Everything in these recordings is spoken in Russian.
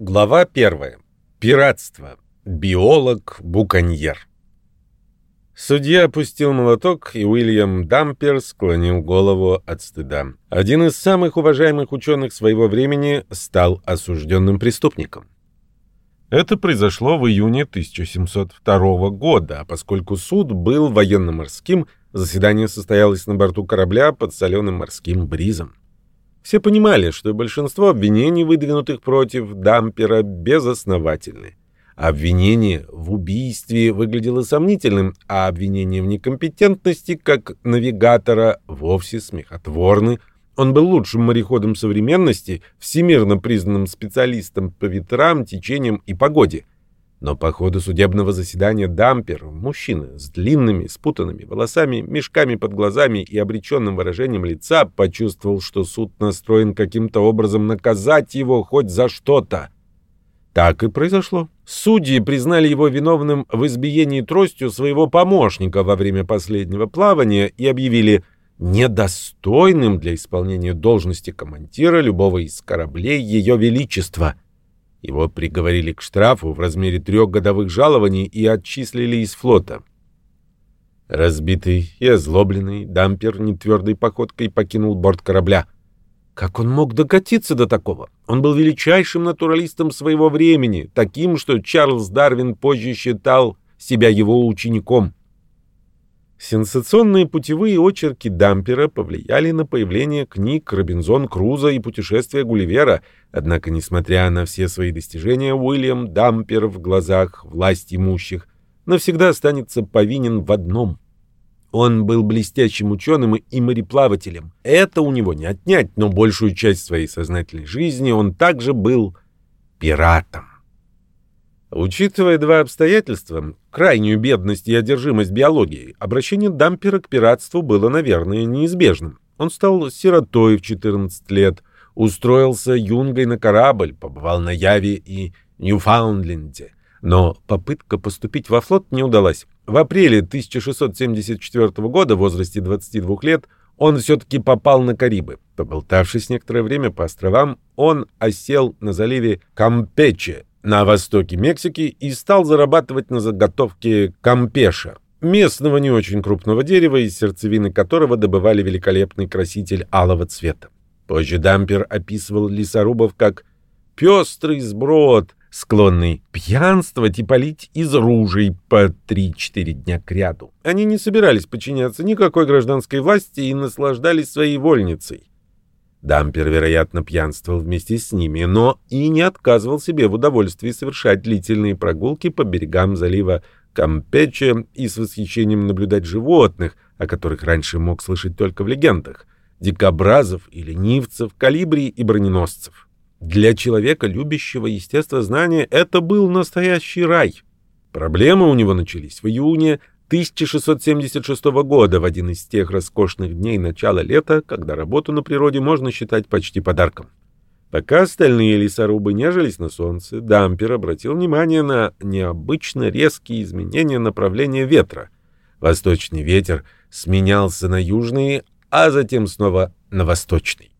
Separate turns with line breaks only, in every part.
Глава первая. Пиратство. Биолог-буконьер. Судья опустил молоток, и Уильям Дампер склонил голову от стыда. Один из самых уважаемых ученых своего времени стал осужденным преступником. Это произошло в июне 1702 года, а поскольку суд был военно-морским, заседание состоялось на борту корабля под соленым морским бризом. Все понимали, что большинство обвинений, выдвинутых против Дампера, безосновательны. Обвинение в убийстве выглядело сомнительным, а обвинение в некомпетентности как навигатора вовсе смехотворны. Он был лучшим мореходом современности, всемирно признанным специалистом по ветрам, течениям и погоде. Но по ходу судебного заседания Дампер, мужчина с длинными спутанными волосами, мешками под глазами и обреченным выражением лица, почувствовал, что суд настроен каким-то образом наказать его хоть за что-то. Так и произошло. Судьи признали его виновным в избиении тростью своего помощника во время последнего плавания и объявили недостойным для исполнения должности командира любого из кораблей Ее Величества. Его приговорили к штрафу в размере трех годовых жалований и отчислили из флота. Разбитый и озлобленный, дампер нетвердой походкой покинул борт корабля — как он мог докатиться до такого? Он был величайшим натуралистом своего времени, таким, что Чарльз Дарвин позже считал себя его учеником. Сенсационные путевые очерки Дампера повлияли на появление книг «Робинзон Крузо» и «Путешествие Гулливера», однако, несмотря на все свои достижения, Уильям Дампер в глазах власть имущих навсегда останется повинен в одном — он был блестящим ученым и мореплавателем. Это у него не отнять, но большую часть своей сознательной жизни он также был пиратом. Учитывая два обстоятельства, крайнюю бедность и одержимость биологией, обращение Дампера к пиратству было, наверное, неизбежным. Он стал сиротой в 14 лет, устроился юнгой на корабль, побывал на Яве и Ньюфаундленде. Но попытка поступить во флот не удалась. В апреле 1674 года, в возрасте 22 лет, он все-таки попал на Карибы. Поболтавшись некоторое время по островам, он осел на заливе Кампече на востоке Мексики и стал зарабатывать на заготовке кампеша, местного не очень крупного дерева, из сердцевины которого добывали великолепный краситель алого цвета. Позже Дампер описывал лесорубов как «пестрый сброд», склонный пьянствовать и палить из ружей по 3-4 дня кряду. Они не собирались подчиняться никакой гражданской власти и наслаждались своей вольницей. Дампер, вероятно, пьянствовал вместе с ними, но и не отказывал себе в удовольствии совершать длительные прогулки по берегам залива Кампече и с восхищением наблюдать животных, о которых раньше мог слышать только в легендах, дикобразов и ленивцев, калибри и броненосцев. Для человека, любящего естествознание, это был настоящий рай. Проблемы у него начались в июне 1676 года, в один из тех роскошных дней начала лета, когда работу на природе можно считать почти подарком. Пока остальные лесорубы нежились на солнце, Дампер обратил внимание на необычно резкие изменения направления ветра. Восточный ветер сменялся на южный, а затем снова на восточный.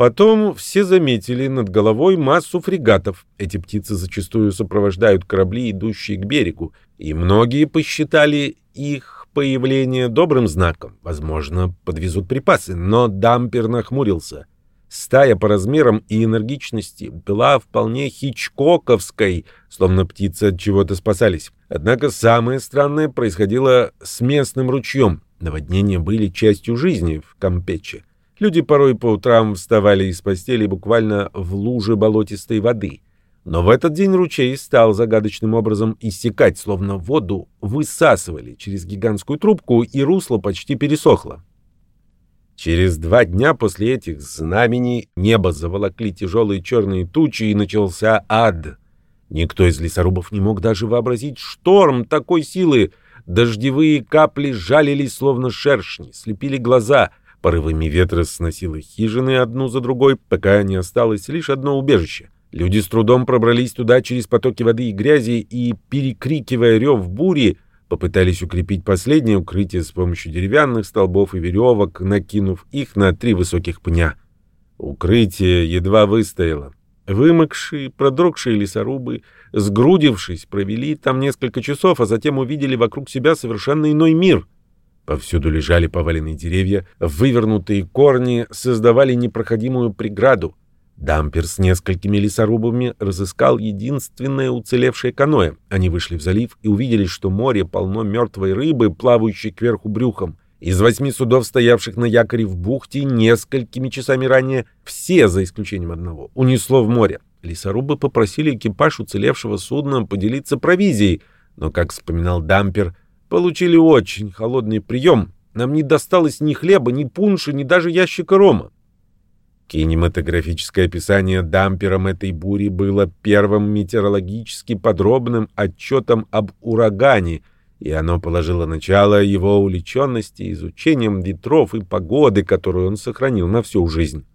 Потом все заметили над головой массу фрегатов. Эти птицы зачастую сопровождают корабли, идущие к берегу, и многие посчитали их появление добрым знаком. Возможно, подвезут припасы, но дампер нахмурился. Стая по размерам и энергичности была вполне хичкоковской, словно птицы от чего-то спасались. Однако самое странное происходило с местным ручьем. Наводнения были частью жизни в Кампече. Люди порой по утрам вставали из постели буквально в луже болотистой воды. Но в этот день ручей стал загадочным образом иссякать, словно воду высасывали через гигантскую трубку, и русло почти пересохло. Через два дня после этих знамений небо заволокли тяжелые черные тучи, и начался ад. Никто из лесорубов не мог даже вообразить шторм такой силы. Дождевые капли жалились, словно шершни, слепили глаза — Порывами ветра сносило хижины одну за другой, пока не осталось лишь одно убежище. Люди с трудом пробрались туда через потоки воды и грязи и, перекрикивая рев бури, попытались укрепить последнее укрытие с помощью деревянных столбов и веревок, накинув их на три высоких пня. Укрытие едва выстояло. Вымокшие, продрогшие лесорубы, сгрудившись, провели там несколько часов, а затем увидели вокруг себя совершенно иной мир. Повсюду лежали поваленные деревья, вывернутые корни создавали непроходимую преграду. Дампер с несколькими лесорубами разыскал единственное уцелевшее каноэ. Они вышли в залив и увидели, что море полно мертвой рыбы, плавающей кверху брюхом. Из восьми судов, стоявших на якоре в бухте несколькими часами ранее, все, за исключением одного, унесло в море. Лесорубы попросили экипаж уцелевшего судна поделиться провизией, но, как вспоминал Дампер, получили очень холодный прием. Нам не досталось ни хлеба, ни пунша, ни даже ящика рома. Кинематографическое описание дампером этой бури было первым метеорологически подробным отчетом об урагане, и оно положило начало его увлеченности изучением ветров и погоды, которую он сохранил на всю жизнь.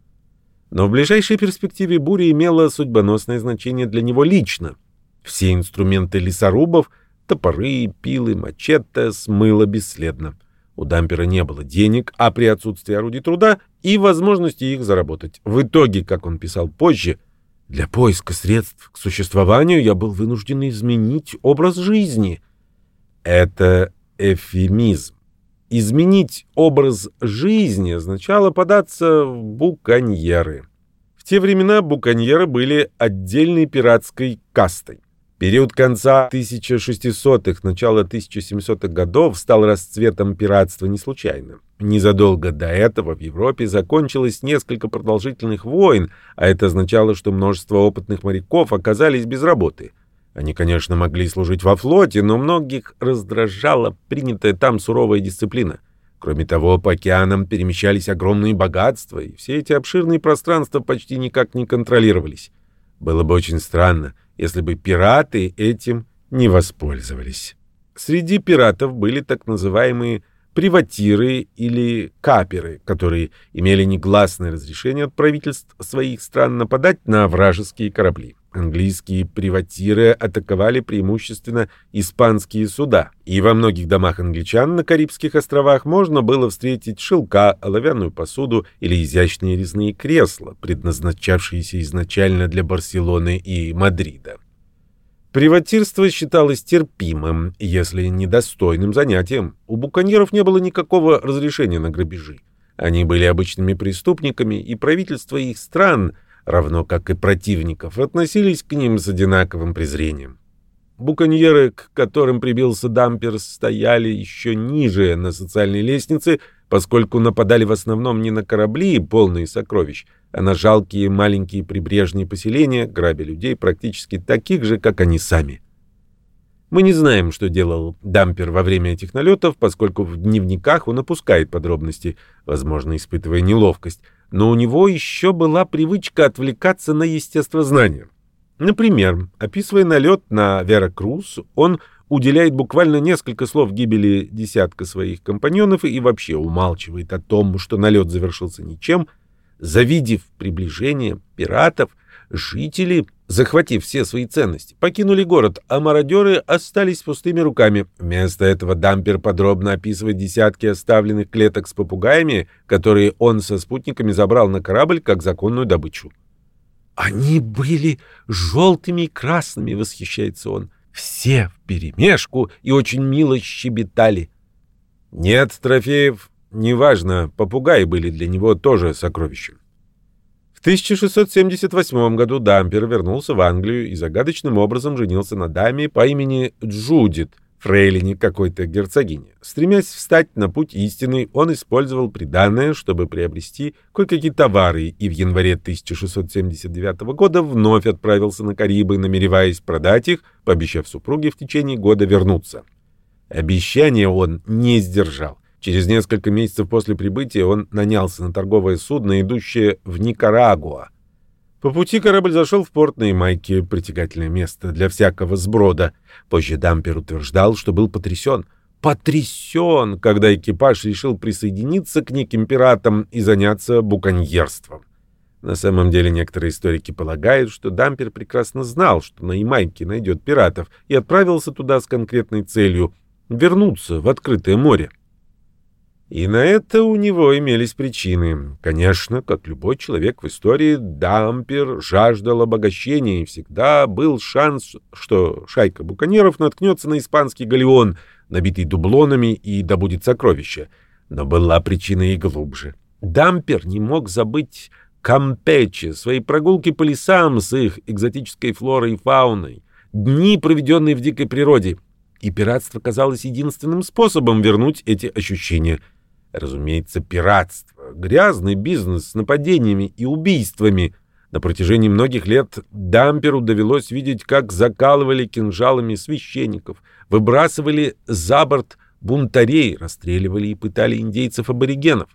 Но в ближайшей перспективе буря имела судьбоносное значение для него лично. Все инструменты лесорубов, топоры, пилы, мачете смыло бесследно. У дампера не было денег, а при отсутствии орудий труда и возможности их заработать. В итоге, как он писал позже, для поиска средств к существованию я был вынужден изменить образ жизни. Это эфемизм. Изменить образ жизни означало податься в буконьеры. В те времена буконьеры были отдельной пиратской кастой. Период конца 1600-х, начала 1700-х годов стал расцветом пиратства не случайно. Незадолго до этого в Европе закончилось несколько продолжительных войн, а это означало, что множество опытных моряков оказались без работы. Они, конечно, могли служить во флоте, но многих раздражала принятая там суровая дисциплина. Кроме того, по океанам перемещались огромные богатства, и все эти обширные пространства почти никак не контролировались. Было бы очень странно, если бы пираты этим не воспользовались. Среди пиратов были так называемые приватиры или каперы, которые имели негласное разрешение от правительств своих стран нападать на вражеские корабли. Английские приватиры атаковали преимущественно испанские суда, и во многих домах англичан на Карибских островах можно было встретить шелка, оловянную посуду или изящные резные кресла, предназначавшиеся изначально для Барселоны и Мадрида. Приватирство считалось терпимым, если недостойным занятием. У буконьеров не было никакого разрешения на грабежи. Они были обычными преступниками, и правительства их стран – равно как и противников, относились к ним с одинаковым презрением. Буконьеры, к которым прибился дампер, стояли еще ниже на социальной лестнице, поскольку нападали в основном не на корабли, полные сокровищ, а на жалкие маленькие прибрежные поселения, грабя людей практически таких же, как они сами. Мы не знаем, что делал дампер во время этих налетов, поскольку в дневниках он опускает подробности, возможно, испытывая неловкость, но у него еще была привычка отвлекаться на естествознание. Например, описывая налет на Веракрус, он уделяет буквально несколько слов гибели десятка своих компаньонов и вообще умалчивает о том, что налет завершился ничем. Завидев приближение пиратов, жители, захватив все свои ценности, покинули город, а мародеры остались пустыми руками. Вместо этого дампер подробно описывает десятки оставленных клеток с попугаями, которые он со спутниками забрал на корабль как законную добычу. «Они были желтыми и красными», — восхищается он. «Все вперемешку и очень мило щебетали». Нет трофеев, неважно, попугаи были для него тоже сокровищем. 1678 году Дампер вернулся в Англию и загадочным образом женился на даме по имени Джудит, фрейлине какой-то герцогини. Стремясь встать на путь истины, он использовал приданное, чтобы приобрести кое-какие товары, и в январе 1679 года вновь отправился на Карибы, намереваясь продать их, пообещав супруге в течение года вернуться. Обещание он не сдержал. Через несколько месяцев после прибытия он нанялся на торговое судно, идущее в Никарагуа. По пути корабль зашел в порт на Ямайке, притягательное место для всякого сброда. Позже Дампер утверждал, что был потрясен. Потрясен, когда экипаж решил присоединиться к неким пиратам и заняться буконьерством. На самом деле некоторые историки полагают, что Дампер прекрасно знал, что на Ямайке найдет пиратов, и отправился туда с конкретной целью — вернуться в открытое море. И на это у него имелись причины. Конечно, как любой человек в истории, Дампер жаждал обогащения, и всегда был шанс, что шайка буконьеров наткнется на испанский галеон, набитый дублонами, и добудет сокровища. Но была причина и глубже. Дампер не мог забыть Кампече, свои прогулки по лесам с их экзотической флорой и фауной, дни, проведенные в дикой природе. И пиратство казалось единственным способом вернуть эти ощущения — Разумеется, пиратство, грязный бизнес с нападениями и убийствами. На протяжении многих лет Дамперу довелось видеть, как закалывали кинжалами священников, выбрасывали за борт бунтарей, расстреливали и пытали индейцев-аборигенов.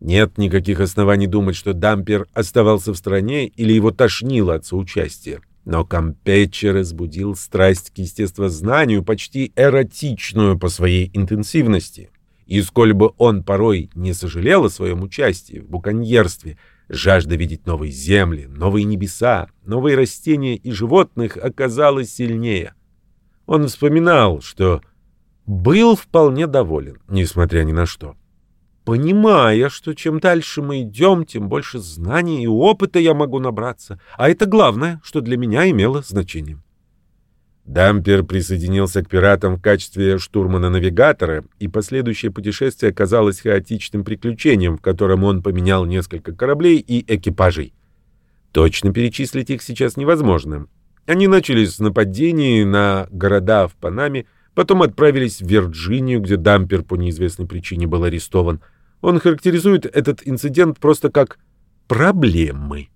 Нет никаких оснований думать, что Дампер оставался в стране или его тошнило от соучастия. Но Кампече разбудил страсть к естествознанию, почти эротичную по своей интенсивности. И сколь бы он порой не сожалел о своем участии в буконьерстве, жажда видеть новые земли, новые небеса, новые растения и животных оказалась сильнее. Он вспоминал, что был вполне доволен, несмотря ни на что. Понимая, что чем дальше мы идем, тем больше знаний и опыта я могу набраться, а это главное, что для меня имело значение. Дампер присоединился к пиратам в качестве штурмана-навигатора, и последующее путешествие оказалось хаотичным приключением, в котором он поменял несколько кораблей и экипажей. Точно перечислить их сейчас невозможно. Они начали с нападений на города в Панаме, потом отправились в Вирджинию, где Дампер по неизвестной причине был арестован. Он характеризует этот инцидент просто как «проблемы».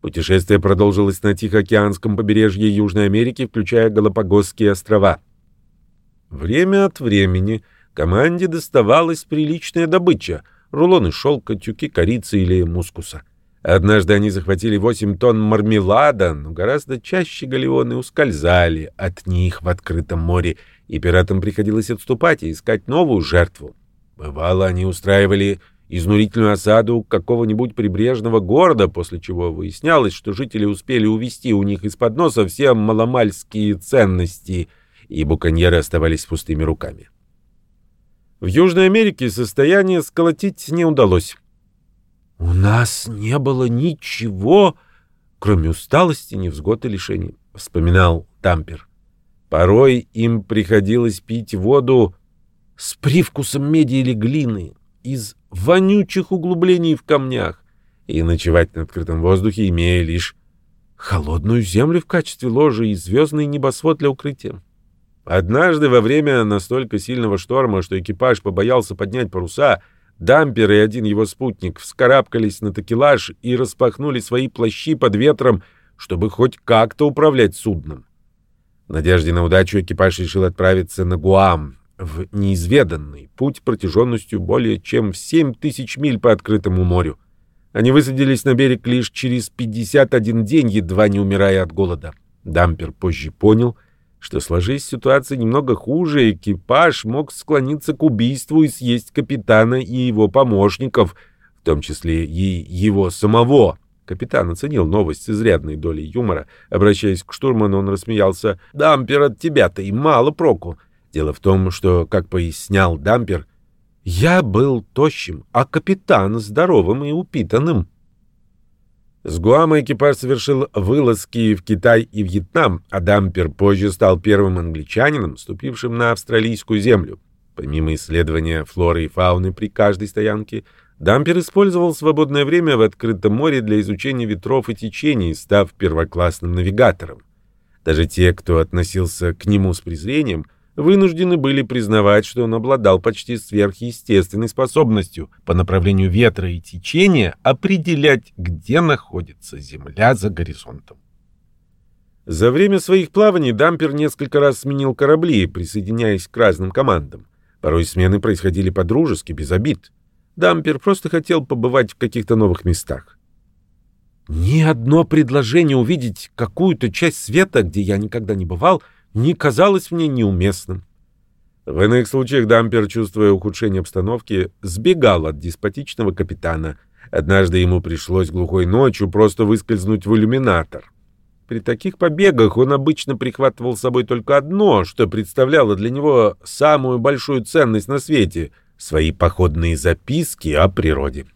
Путешествие продолжилось на Тихоокеанском побережье Южной Америки, включая Галапагосские острова. Время от времени команде доставалась приличная добыча — рулоны шелка, тюки корицы или мускуса. Однажды они захватили 8 тонн мармелада, но гораздо чаще галеоны ускользали от них в открытом море, и пиратам приходилось отступать и искать новую жертву. Бывало, они устраивали изнурительную осаду какого-нибудь прибрежного города, после чего выяснялось, что жители успели увести у них из-под носа все маломальские ценности, и буконьеры оставались пустыми руками. В Южной Америке состояние сколотить не удалось. «У нас не было ничего, кроме усталости, невзгод и лишений», — вспоминал Тампер. Порой им приходилось пить воду с привкусом меди или глины, из вонючих углублений в камнях и ночевать на открытом воздухе, имея лишь холодную землю в качестве ложи и звездный небосвод для укрытия. Однажды во время настолько сильного шторма, что экипаж побоялся поднять паруса, дампер и один его спутник вскарабкались на такелаж и распахнули свои плащи под ветром, чтобы хоть как-то управлять судном. В надежде на удачу экипаж решил отправиться на Гуам, в неизведанный путь протяженностью более чем в 7 тысяч миль по открытому морю. Они высадились на берег лишь через 51 день, едва не умирая от голода. Дампер позже понял, что сложись ситуация немного хуже, экипаж мог склониться к убийству и съесть капитана и его помощников, в том числе и его самого. Капитан оценил новость с изрядной долей юмора. Обращаясь к штурману, он рассмеялся. «Дампер, от тебя-то и мало проку. Дело в том, что, как пояснял Дампер, я был тощим, а капитан здоровым и упитанным. С Гуама экипаж совершил вылазки в Китай и Вьетнам, а Дампер позже стал первым англичанином, ступившим на австралийскую землю. Помимо исследования флоры и фауны при каждой стоянке, Дампер использовал свободное время в открытом море для изучения ветров и течений, став первоклассным навигатором. Даже те, кто относился к нему с презрением – вынуждены были признавать, что он обладал почти сверхъестественной способностью по направлению ветра и течения определять, где находится Земля за горизонтом. За время своих плаваний Дампер несколько раз сменил корабли, присоединяясь к разным командам. Порой смены происходили по-дружески, без обид. Дампер просто хотел побывать в каких-то новых местах. Ни одно предложение увидеть какую-то часть света, где я никогда не бывал — не казалось мне неуместным. В иных случаях Дампер, чувствуя ухудшение обстановки, сбегал от деспотичного капитана. Однажды ему пришлось глухой ночью просто выскользнуть в иллюминатор. При таких побегах он обычно прихватывал с собой только одно, что представляло для него самую большую ценность на свете — свои походные записки о природе.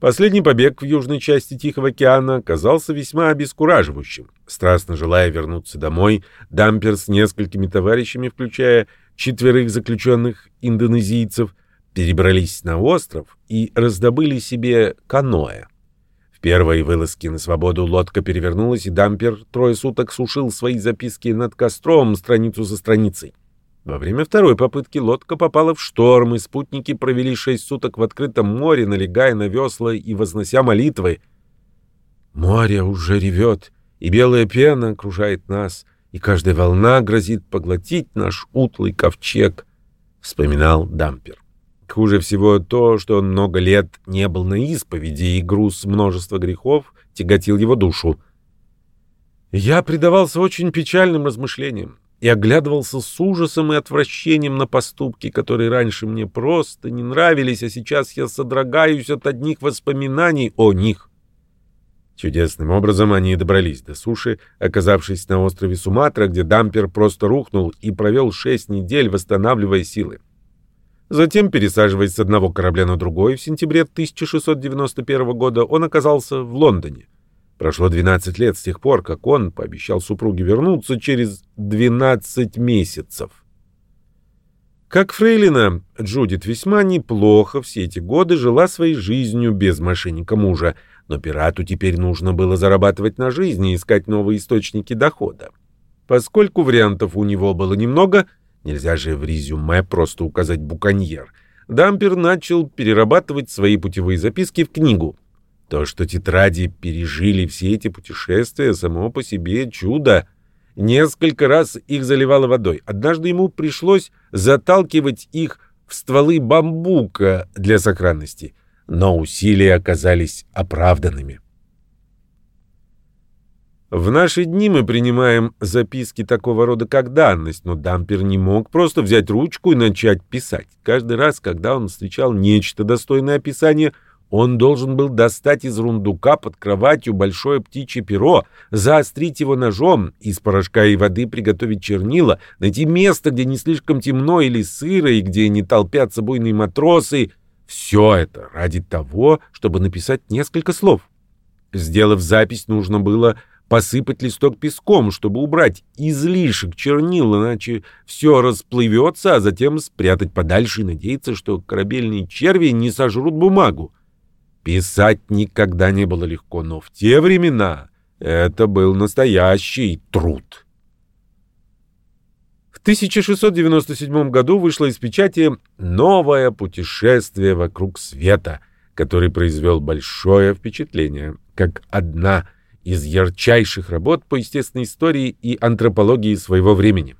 Последний побег в южной части Тихого океана оказался весьма обескураживающим. Страстно желая вернуться домой, Дампер с несколькими товарищами, включая четверых заключенных индонезийцев, перебрались на остров и раздобыли себе каноэ. В первой вылазке на свободу лодка перевернулась, и Дампер трое суток сушил свои записки над костром страницу за страницей. Во время второй попытки лодка попала в шторм, и спутники провели шесть суток в открытом море, налегая на весла и вознося молитвы. «Море уже ревет, и белая пена окружает нас, и каждая волна грозит поглотить наш утлый ковчег», — вспоминал Дампер. Хуже всего то, что он много лет не был на исповеди, и груз множества грехов тяготил его душу. Я предавался очень печальным размышлениям и оглядывался с ужасом и отвращением на поступки, которые раньше мне просто не нравились, а сейчас я содрогаюсь от одних воспоминаний о них. Чудесным образом они добрались до суши, оказавшись на острове Суматра, где дампер просто рухнул и провел шесть недель, восстанавливая силы. Затем, пересаживаясь с одного корабля на другой, в сентябре 1691 года он оказался в Лондоне. Прошло 12 лет с тех пор, как он пообещал супруге вернуться через 12 месяцев. Как фрейлина, Джудит весьма неплохо все эти годы жила своей жизнью без мошенника мужа, но пирату теперь нужно было зарабатывать на жизнь и искать новые источники дохода. Поскольку вариантов у него было немного, нельзя же в резюме просто указать «буконьер», Дампер начал перерабатывать свои путевые записки в книгу — то, что тетради пережили все эти путешествия, само по себе чудо. Несколько раз их заливало водой. Однажды ему пришлось заталкивать их в стволы бамбука для сохранности, но усилия оказались оправданными. В наши дни мы принимаем записки такого рода как данность, но Дампер не мог просто взять ручку и начать писать. Каждый раз, когда он встречал нечто достойное описания, он должен был достать из рундука под кроватью большое птичье перо, заострить его ножом, из порошка и воды приготовить чернила, найти место, где не слишком темно или сыро, и где не толпятся буйные матросы. Все это ради того, чтобы написать несколько слов. Сделав запись, нужно было посыпать листок песком, чтобы убрать излишек чернил, иначе все расплывется, а затем спрятать подальше и надеяться, что корабельные черви не сожрут бумагу. Писать никогда не было легко, но в те времена это был настоящий труд. В 1697 году вышло из печати «Новое путешествие вокруг света», который произвел большое впечатление, как одна из ярчайших работ по естественной истории и антропологии своего времени.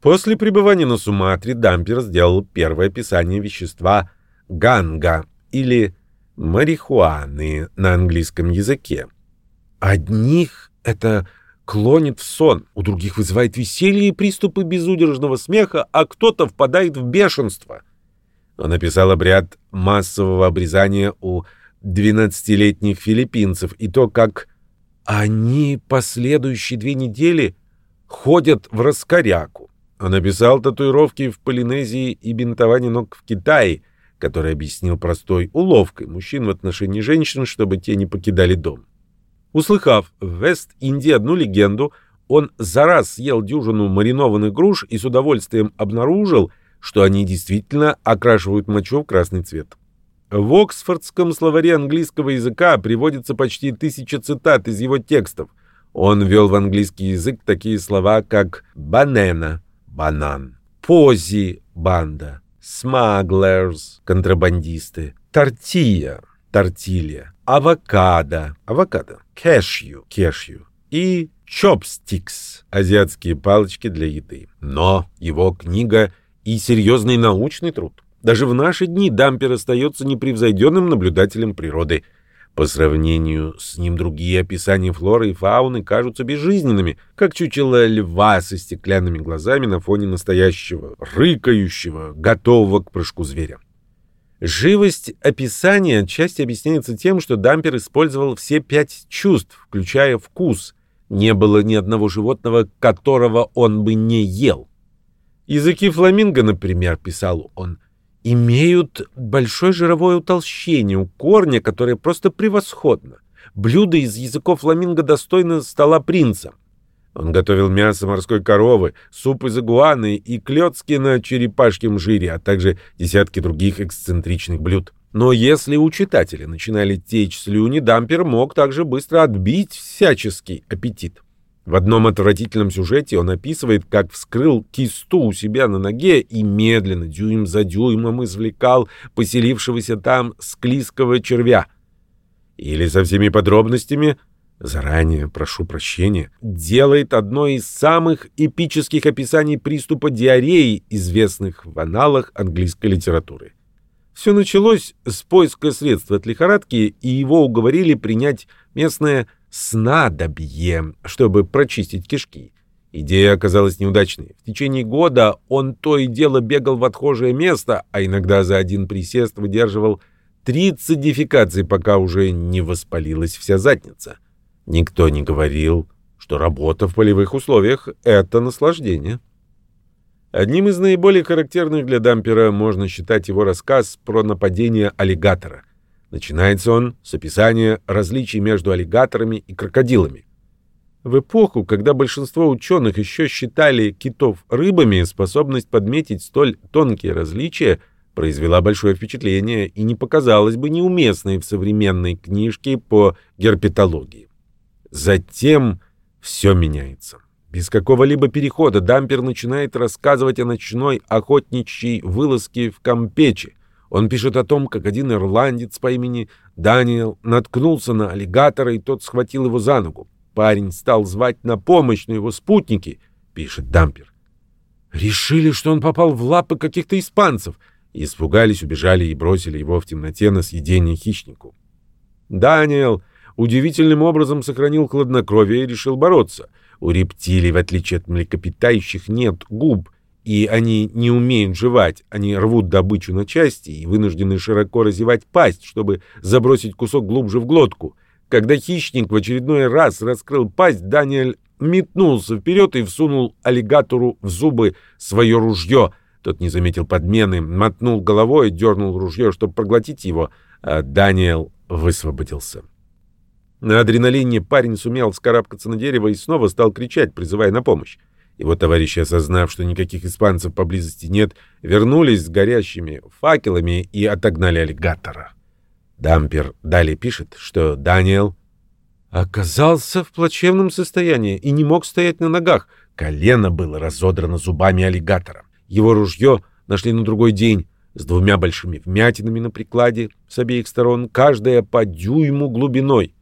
После пребывания на Суматре Дампер сделал первое описание вещества ганга – или марихуаны на английском языке. Одних это клонит в сон, у других вызывает веселье и приступы безудержного смеха, а кто-то впадает в бешенство. Он описал обряд массового обрезания у 12-летних филиппинцев и то, как они последующие две недели ходят в раскоряку. Он описал татуировки в Полинезии и бинтование ног в Китае, который объяснил простой уловкой мужчин в отношении женщин, чтобы те не покидали дом. Услыхав в Вест-Индии одну легенду, он за раз съел дюжину маринованных груш и с удовольствием обнаружил, что они действительно окрашивают мочу в красный цвет. В Оксфордском словаре английского языка приводится почти тысяча цитат из его текстов. Он ввел в английский язык такие слова, как «банана» — «банан», «пози» — «банда», smugglers, контрабандисты, тортия, тортилья, авокадо, авокадо, кешью, кешью и chopsticks, азиатские палочки для еды. Но его книга и серьезный научный труд. Даже в наши дни Дампер остается непревзойденным наблюдателем природы – по сравнению с ним другие описания флоры и фауны кажутся безжизненными, как чучело льва со стеклянными глазами на фоне настоящего, рыкающего, готового к прыжку зверя. Живость описания отчасти объясняется тем, что Дампер использовал все пять чувств, включая вкус. Не было ни одного животного, которого он бы не ел. Языки фламинго, например, писал он, имеют большое жировое утолщение у корня, которое просто превосходно. Блюдо из языков фламинго достойно стола принца. Он готовил мясо морской коровы, суп из игуаны и клетки на черепашьем жире, а также десятки других эксцентричных блюд. Но если у читателя начинали течь слюни, дампер мог также быстро отбить всяческий аппетит. В одном отвратительном сюжете он описывает, как вскрыл кисту у себя на ноге и медленно, дюйм за дюймом, извлекал поселившегося там склизкого червя. Или со всеми подробностями, заранее прошу прощения, делает одно из самых эпических описаний приступа диареи, известных в аналах английской литературы. Все началось с поиска средств от лихорадки, и его уговорили принять местное снадобье, чтобы прочистить кишки. Идея оказалась неудачной. В течение года он то и дело бегал в отхожее место, а иногда за один присест выдерживал 30 дефекаций, пока уже не воспалилась вся задница. Никто не говорил, что работа в полевых условиях — это наслаждение. Одним из наиболее характерных для дампера можно считать его рассказ про нападение аллигатора. Начинается он с описания различий между аллигаторами и крокодилами. В эпоху, когда большинство ученых еще считали китов рыбами, способность подметить столь тонкие различия произвела большое впечатление и не показалась бы неуместной в современной книжке по герпетологии. Затем все меняется. Без какого-либо перехода дампер начинает рассказывать о ночной охотничьей вылазке в Кампече. Он пишет о том, как один ирландец по имени Даниэл наткнулся на аллигатора, и тот схватил его за ногу. Парень стал звать на помощь, но его спутники, пишет дампер, решили, что он попал в лапы каких-то испанцев, и испугались, убежали и бросили его в темноте на съедение хищнику. Даниэл удивительным образом сохранил хладнокровие и решил бороться — у рептилий, в отличие от млекопитающих, нет губ, и они не умеют жевать. Они рвут добычу на части и вынуждены широко разевать пасть, чтобы забросить кусок глубже в глотку. Когда хищник в очередной раз раскрыл пасть, Даниэль метнулся вперед и всунул аллигатору в зубы свое ружье. Тот не заметил подмены, мотнул головой и дернул ружье, чтобы проглотить его, а Даниэл высвободился. На адреналине парень сумел вскарабкаться на дерево и снова стал кричать, призывая на помощь. Его товарищи, осознав, что никаких испанцев поблизости нет, вернулись с горящими факелами и отогнали аллигатора. Дампер далее пишет, что Даниэл оказался в плачевном состоянии и не мог стоять на ногах. Колено было разодрано зубами аллигатора. Его ружье нашли на другой день с двумя большими вмятинами на прикладе с обеих сторон, каждая по дюйму глубиной.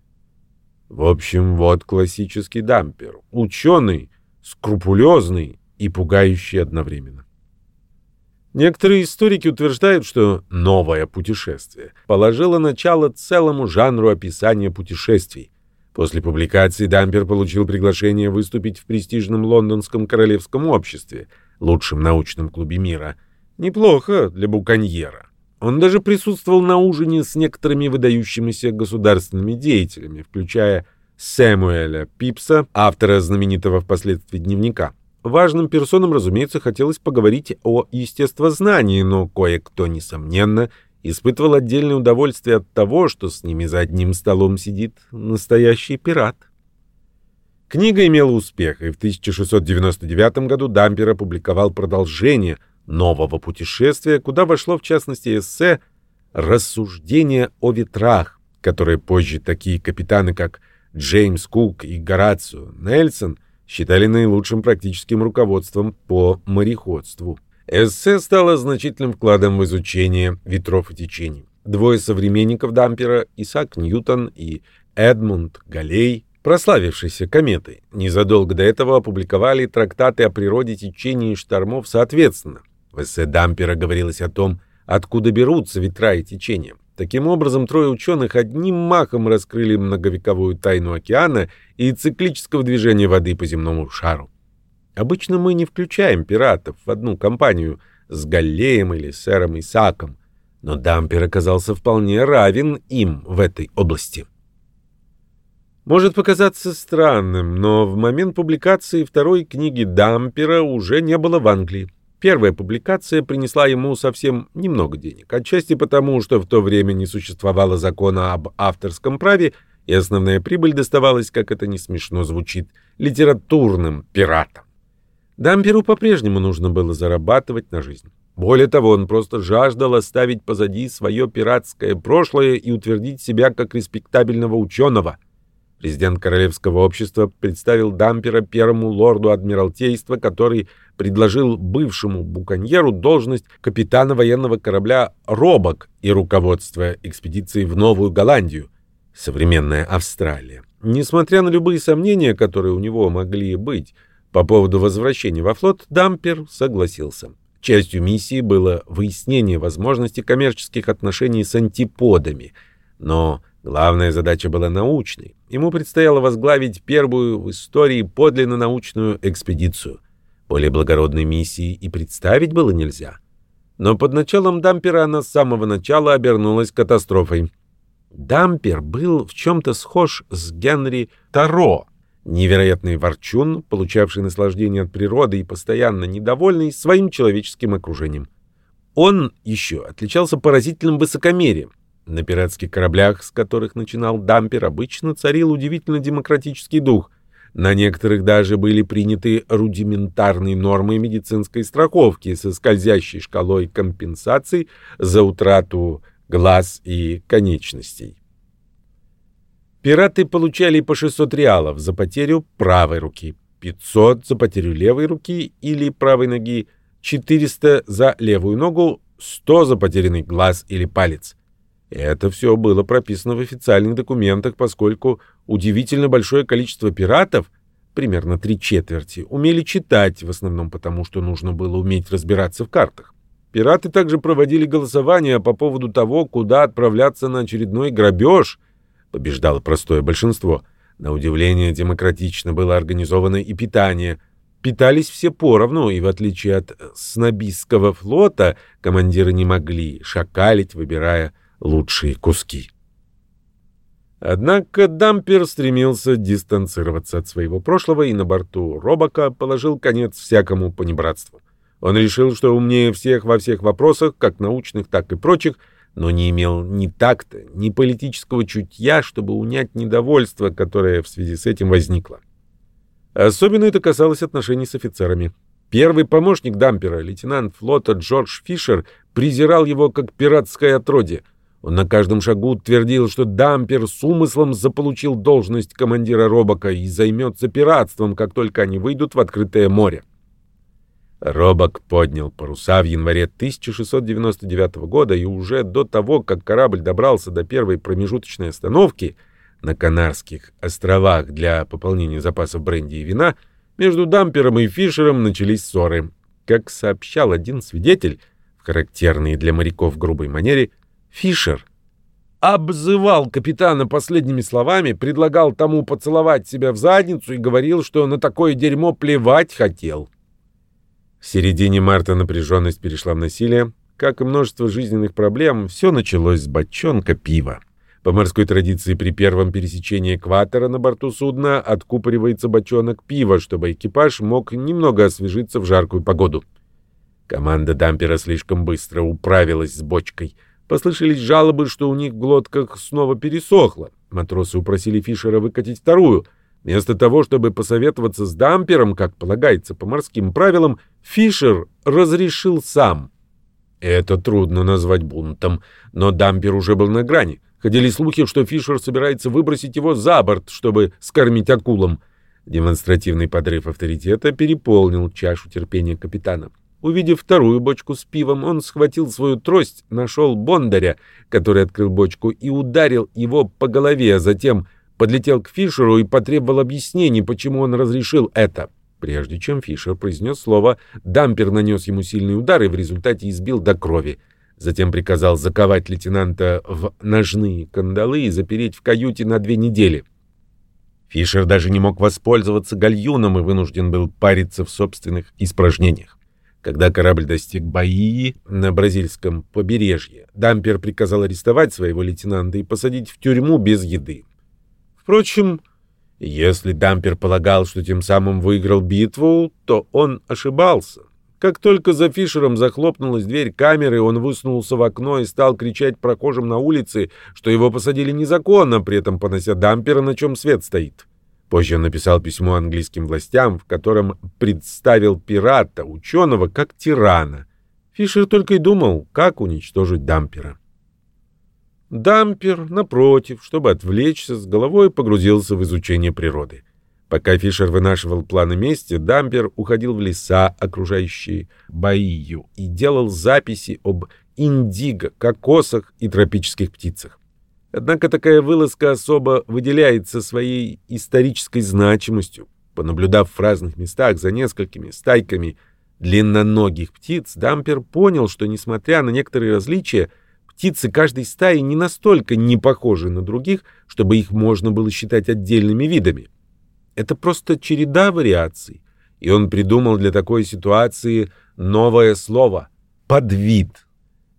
В общем, вот классический дампер. Ученый, скрупулезный и пугающий одновременно. Некоторые историки утверждают, что новое путешествие положило начало целому жанру описания путешествий. После публикации Дампер получил приглашение выступить в престижном лондонском королевском обществе, лучшем научном клубе мира. Неплохо для буконьера. Он даже присутствовал на ужине с некоторыми выдающимися государственными деятелями, включая Сэмуэля Пипса, автора знаменитого впоследствии дневника. Важным персонам, разумеется, хотелось поговорить о естествознании, но кое-кто, несомненно, испытывал отдельное удовольствие от того, что с ними за одним столом сидит настоящий пират. Книга имела успех, и в 1699 году Дампер опубликовал продолжение – нового путешествия, куда вошло в частности эссе «Рассуждение о ветрах», которое позже такие капитаны, как Джеймс Кук и Горацио Нельсон, считали наилучшим практическим руководством по мореходству. Эссе стало значительным вкладом в изучение ветров и течений. Двое современников Дампера, Исаак Ньютон и Эдмунд Галлей, прославившейся кометой, незадолго до этого опубликовали трактаты о природе течений и штормов соответственно. В эссе Дампера говорилось о том, откуда берутся ветра и течения. Таким образом, трое ученых одним махом раскрыли многовековую тайну океана и циклического движения воды по земному шару. Обычно мы не включаем пиратов в одну компанию с Галлеем или сэром Исааком, но Дампер оказался вполне равен им в этой области. Может показаться странным, но в момент публикации второй книги Дампера уже не было в Англии. Первая публикация принесла ему совсем немного денег, отчасти потому, что в то время не существовало закона об авторском праве, и основная прибыль доставалась, как это не смешно звучит, литературным пиратам. Дамперу по-прежнему нужно было зарабатывать на жизнь. Более того, он просто жаждал оставить позади свое пиратское прошлое и утвердить себя как респектабельного ученого. Президент Королевского общества представил Дампера первому лорду Адмиралтейства, который предложил бывшему буконьеру должность капитана военного корабля «Робок» и руководство экспедицией в Новую Голландию, современная Австралия. Несмотря на любые сомнения, которые у него могли быть по поводу возвращения во флот, Дампер согласился. Частью миссии было выяснение возможности коммерческих отношений с антиподами, но главная задача была научной. Ему предстояло возглавить первую в истории подлинно научную экспедицию. Более благородной миссии и представить было нельзя. Но под началом Дампера она с самого начала обернулась катастрофой. Дампер был в чем-то схож с Генри Таро, невероятный ворчун, получавший наслаждение от природы и постоянно недовольный своим человеческим окружением. Он еще отличался поразительным высокомерием. На пиратских кораблях, с которых начинал Дампер, обычно царил удивительно демократический дух. На некоторых даже были приняты рудиментарные нормы медицинской страховки со скользящей шкалой компенсаций за утрату глаз и конечностей. Пираты получали по 600 реалов за потерю правой руки, 500 за потерю левой руки или правой ноги, 400 за левую ногу, 100 за потерянный глаз или палец. Это все было прописано в официальных документах, поскольку удивительно большое количество пиратов, примерно три четверти, умели читать, в основном потому, что нужно было уметь разбираться в картах. Пираты также проводили голосование по поводу того, куда отправляться на очередной грабеж – побеждало простое большинство. На удивление демократично было организовано и питание. Питались все поровну, и в отличие от снобистского флота, командиры не могли шакалить, выбирая лучшие куски. Однако Дампер стремился дистанцироваться от своего прошлого и на борту Робока положил конец всякому понебратству. Он решил, что умнее всех во всех вопросах, как научных, так и прочих, но не имел ни такта, ни политического чутья, чтобы унять недовольство, которое в связи с этим возникло. Особенно это касалось отношений с офицерами. Первый помощник Дампера, лейтенант флота Джордж Фишер, презирал его как пиратское отродье. Он на каждом шагу твердил, что Дампер с умыслом заполучил должность командира Робока и займется пиратством, как только они выйдут в открытое море. Робок поднял паруса в январе 1699 года, и уже до того, как корабль добрался до первой промежуточной остановки на Канарских островах для пополнения запасов бренди и вина, между дампером и Фишером начались ссоры. Как сообщал один свидетель, в характерной для моряков грубой манере, Фишер обзывал капитана последними словами, предлагал тому поцеловать себя в задницу и говорил, что на такое дерьмо плевать хотел. В середине марта напряженность перешла в насилие. Как и множество жизненных проблем, все началось с бочонка пива. По морской традиции при первом пересечении экватора на борту судна откупоривается бочонок пива, чтобы экипаж мог немного освежиться в жаркую погоду. Команда дампера слишком быстро управилась с бочкой. Послышались жалобы, что у них в глотках снова пересохло. Матросы упросили Фишера выкатить вторую — Вместо того, чтобы посоветоваться с дампером, как полагается по морским правилам, Фишер разрешил сам. Это трудно назвать бунтом, но дампер уже был на грани. Ходили слухи, что Фишер собирается выбросить его за борт, чтобы скормить акулам. Демонстративный подрыв авторитета переполнил чашу терпения капитана. Увидев вторую бочку с пивом, он схватил свою трость, нашел Бондаря, который открыл бочку, и ударил его по голове, а затем подлетел к Фишеру и потребовал объяснений, почему он разрешил это. Прежде чем Фишер произнес слово, дампер нанес ему сильный удар и в результате избил до крови. Затем приказал заковать лейтенанта в ножные кандалы и запереть в каюте на две недели. Фишер даже не мог воспользоваться гальюном и вынужден был париться в собственных испражнениях. Когда корабль достиг Баии на бразильском побережье, дампер приказал арестовать своего лейтенанта и посадить в тюрьму без еды. Впрочем, если Дампер полагал, что тем самым выиграл битву, то он ошибался. Как только за Фишером захлопнулась дверь камеры, он высунулся в окно и стал кричать прохожим на улице, что его посадили незаконно, при этом понося дампера, на чем свет стоит. Позже он написал письмо английским властям, в котором представил пирата, ученого, как тирана. Фишер только и думал, как уничтожить дампера. Дампер, напротив, чтобы отвлечься, с головой погрузился в изучение природы. Пока Фишер вынашивал планы мести, Дампер уходил в леса, окружающие Баию, и делал записи об индиго, кокосах и тропических птицах. Однако такая вылазка особо выделяется своей исторической значимостью. Понаблюдав в разных местах за несколькими стайками длинноногих птиц, Дампер понял, что, несмотря на некоторые различия, птицы каждой стаи не настолько не похожи на других, чтобы их можно было считать отдельными видами. Это просто череда вариаций. И он придумал для такой ситуации новое слово — подвид.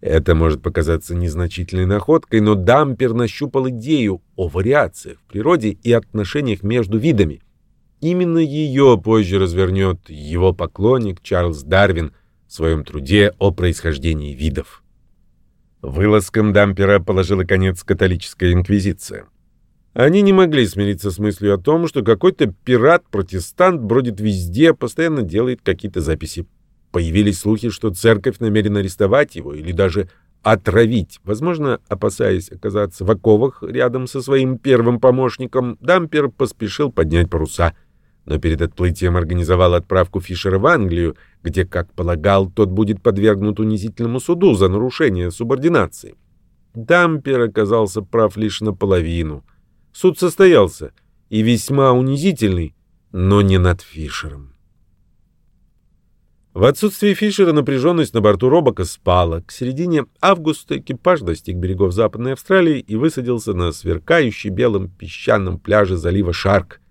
Это может показаться незначительной находкой, но Дампер нащупал идею о вариациях в природе и отношениях между видами. Именно ее позже развернет его поклонник Чарльз Дарвин в своем труде о происхождении видов. Вылазкам Дампера положила конец католическая инквизиция. Они не могли смириться с мыслью о том, что какой-то пират-протестант бродит везде, постоянно делает какие-то записи. Появились слухи, что церковь намерена арестовать его или даже отравить. Возможно, опасаясь оказаться в оковах рядом со своим первым помощником, Дампер поспешил поднять паруса. Но перед отплытием организовал отправку Фишера в Англию, где, как полагал, тот будет подвергнут унизительному суду за нарушение субординации. Дампер оказался прав лишь наполовину. Суд состоялся, и весьма унизительный, но не над Фишером. В отсутствие Фишера напряженность на борту Робока спала. К середине августа экипаж достиг берегов Западной Австралии и высадился на сверкающий белым песчаном пляже залива Шарк.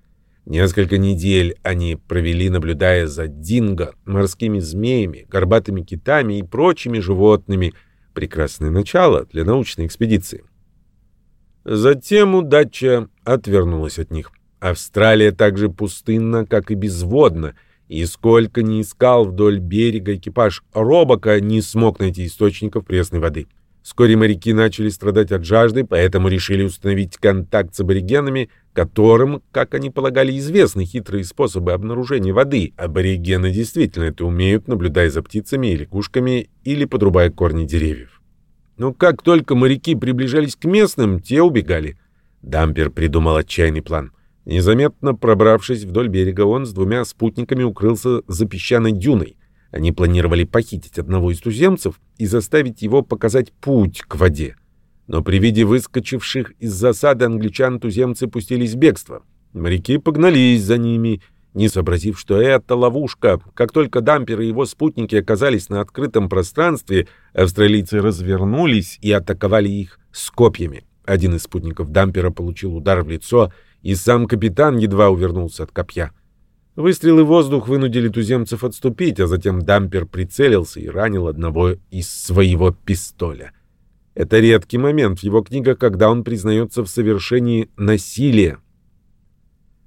Несколько недель они провели, наблюдая за динго, морскими змеями, горбатыми китами и прочими животными. Прекрасное начало для научной экспедиции. Затем удача отвернулась от них. Австралия так же пустынна, как и безводна — и сколько ни искал вдоль берега экипаж Робока, не смог найти источников пресной воды. Вскоре моряки начали страдать от жажды, поэтому решили установить контакт с аборигенами, которым, как они полагали, известны хитрые способы обнаружения воды. Аборигены действительно это умеют, наблюдая за птицами и лягушками или подрубая корни деревьев. Но как только моряки приближались к местным, те убегали. Дампер придумал отчаянный план. Незаметно пробравшись вдоль берега, он с двумя спутниками укрылся за песчаной дюной. Они планировали похитить одного из туземцев и заставить его показать путь к воде. Но при виде выскочивших из засады англичан туземцы пустились в бегство. Моряки погнались за ними, не сообразив, что это ловушка. Как только дампер и его спутники оказались на открытом пространстве, австралийцы развернулись и атаковали их с копьями. Один из спутников дампера получил удар в лицо — и сам капитан едва увернулся от копья. Выстрелы в воздух вынудили туземцев отступить, а затем дампер прицелился и ранил одного из своего пистоля. Это редкий момент в его книгах, когда он признается в совершении насилия.